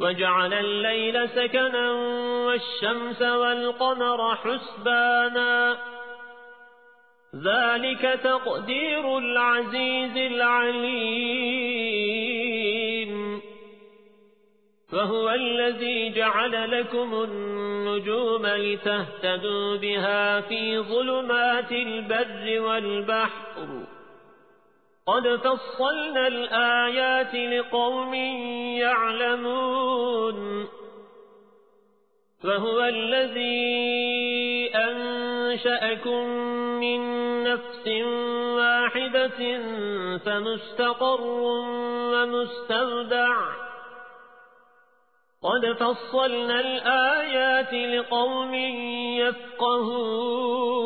وجعل الليل سكنا والشمس والقمر حسبانا. ذلك تقدير العزيز العليم. فهو الذي جعل لكم النجوم لتهتدوا بها في ظلمات البر والبحر. قد فصلنا الآيات لقوم يعلمون فهو الذي أنشأكم من نفس واحدة فمستقر ومستودع قد فصلنا الآيات لقوم يفقهون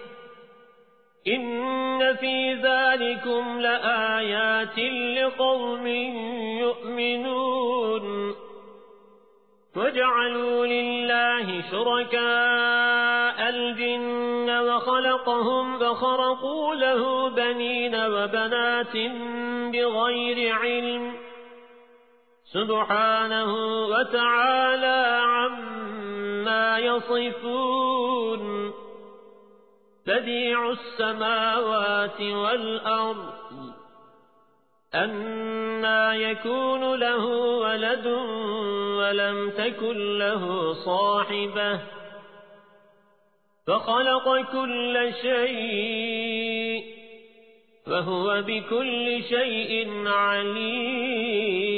إن في ذلكم لآيات لقوم يؤمنون وجعلوا لله شركاء الجن وخلقهم فخرقوا له بنين وبنات بغير علم سبحانه وتعالى عما يصفون بديع السماوات والأرض أنا يكون له ولد ولم تكن له صاحبة فخلق كل شيء فهو بكل شيء عليم